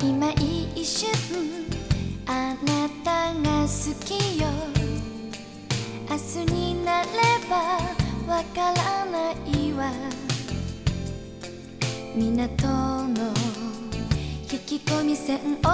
今一瞬あなたが好きよ。明日になればわからないわ。港の引き込み線を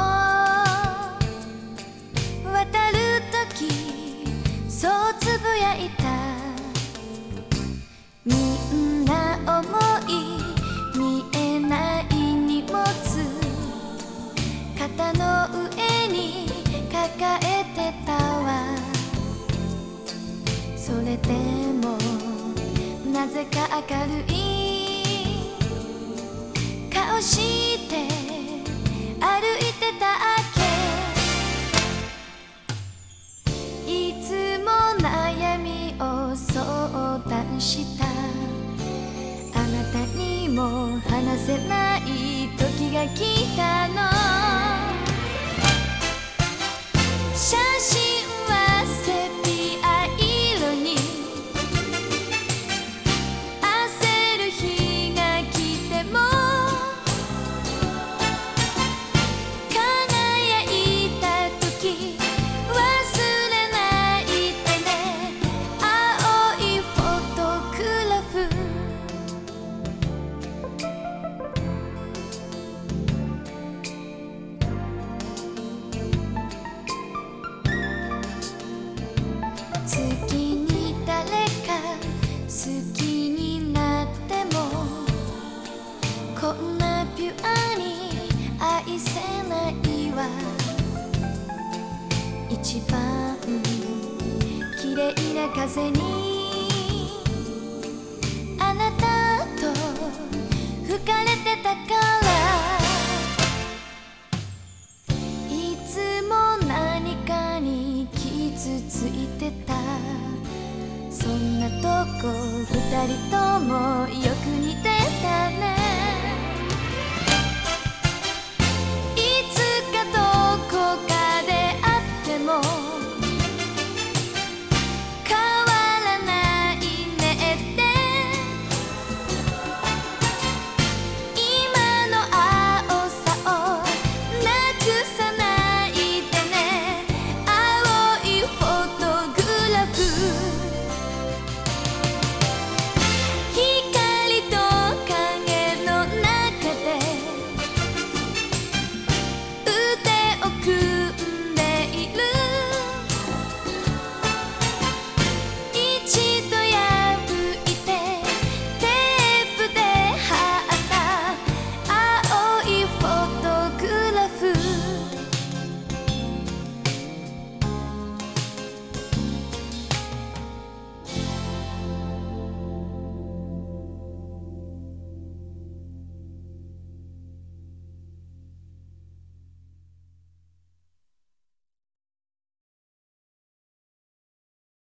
れでもなぜか明るい。顔して歩いてたっけ。いつも悩みを相談した。あなたにも話せない。風にあなたと吹かれてたからいつも何かに傷ついてた。そんなとこ二人ともよく似てたね。